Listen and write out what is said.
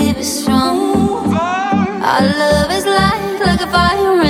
we strong. Our love is light like a fire.